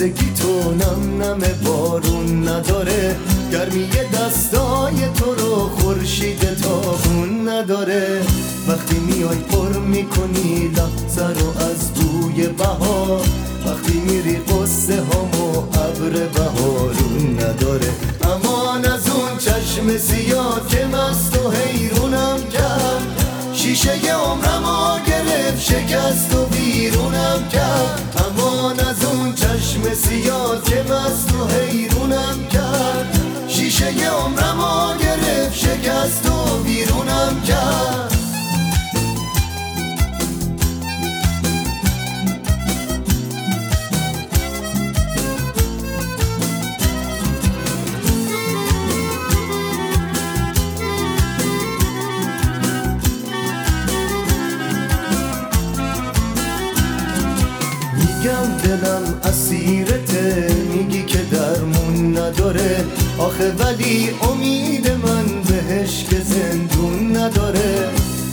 تازگی تو نم نم بارون نداره. گرمی دستای تو رو خورشید تابون نداره. وقتی میای پر می‌کنی لحظه رو از بوی بهار وقتی میری قصه هامو ابر بهارون نداره. اما از اون چشم سیاه که مست و حیرونم کرد. شیشه عمرم گرفت شکست و سیاه که مست و حیرونم کرد. شیشه عمرم گرفت شکست و بیرونم کرد. دلم اسیرته میگی که درمون نداره. آخه ولی امید من بهش که زندون نداره.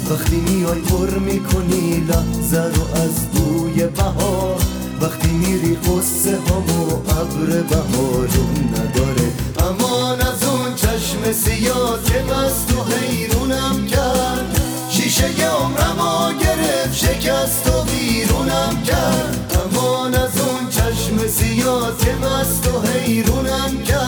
وقتی میای پر می‌کنی لحظه رو از بوی بهار وقتی میری قصه همو ابر بهارون نداره. امان از اون چشم سیاه که مست و حیرونم کرد. شیشه عمرم گرفت شکست و بیرونم کرد. که مست و حیرونم کرد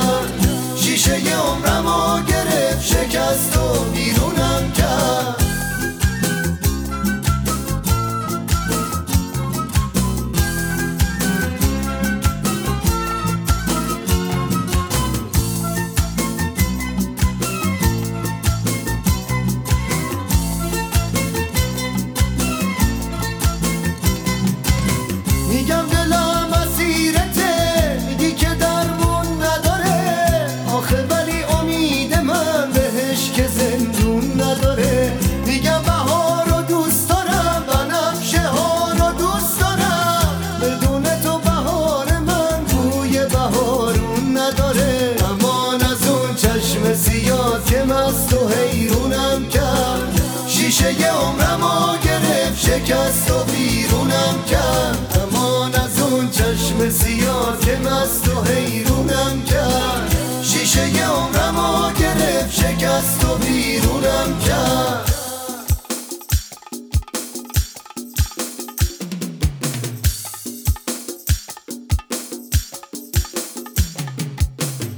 شیشه عمرم گرفت شکست و بیرونم کرد. امان از اون چشم سیاه که مست و حیرونم کرد. شیشه عمرم گرفت شکست و بیرونم کرد.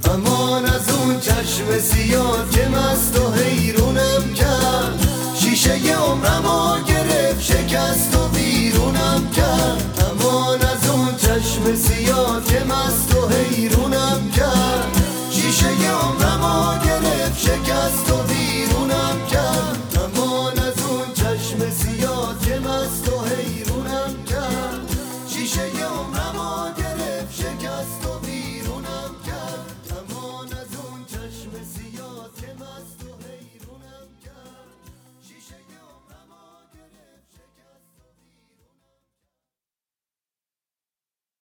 امان از اون چشم سیاه که مست و حیرونم شیشه عمرم گرفت شکست و بیرونم کرد.